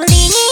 我离你。